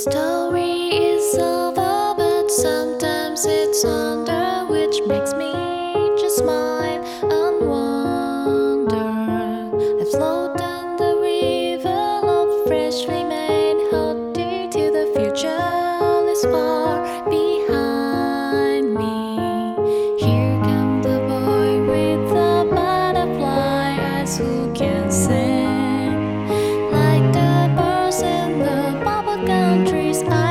story is over, but sometimes it's under, which makes me just smile and wonder. I float down the river of freshly made. I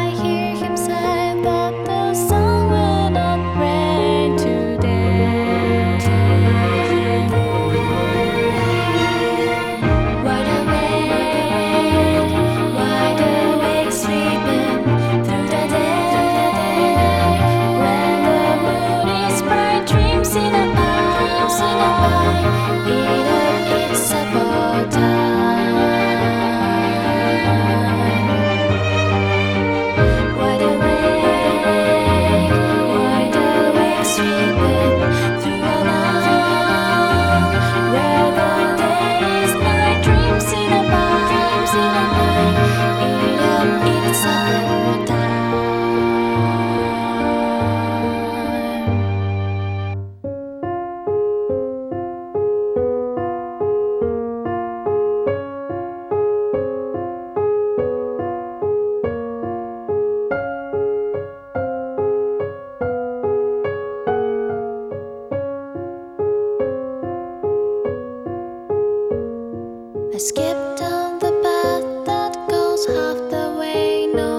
Skip skipped on the path that goes half the way. No.